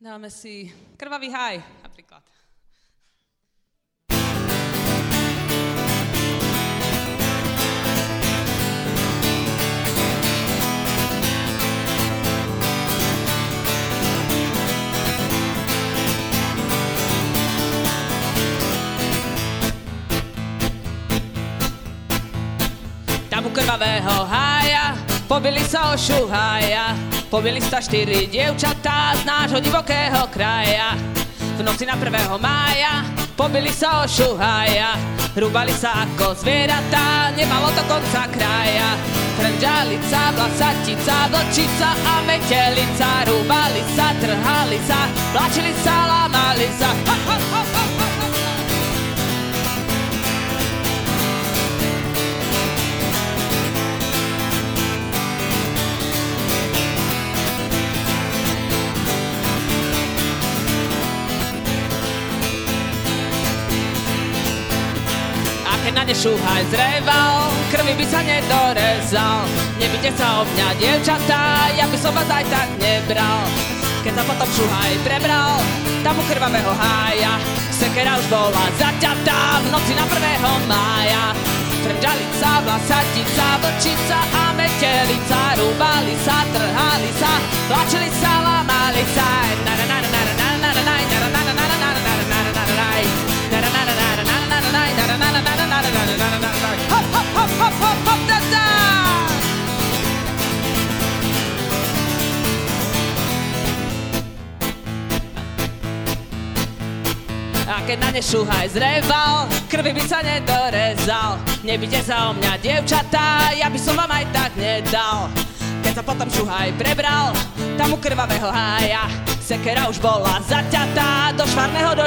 Dáme si krvavý haj napríklad. Tam u krvavého hája pobili sa o šuhaja Pobili sa štyri dievčatá z nášho divokého kraja. V noci na 1. mája pobili sa o šuhaja Rúbali sa ako zvieratá, nemalo to konca kraja. Trnžalica, vlasatica, vlčica a metelica Rúbali sa, trhali sa, plačili sa, lámali sa. Ha, na ne šúhaj zreval, krvi by sa nedorezal. Nebite sa o mňa, dievčatá, ja by som vás aj tak nebral. Keď sa potom šúhaj prebral, tam u krvavého hája, sekera už bola zaťatá v noci na 1. mája. Trnžalica, vlasatica, vlčica a metelica, a keď na ne šúhaj zreval, krvi by sa nedorezal. Nebite sa o mňa, dievčatá, ja by som vám aj tak nedal. Keď sa potom šuhaj prebral, tam u krvavého hája, sekera už bola zaťatá do švarného do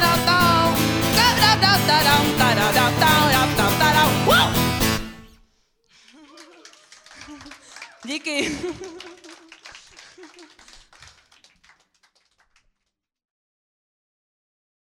explique.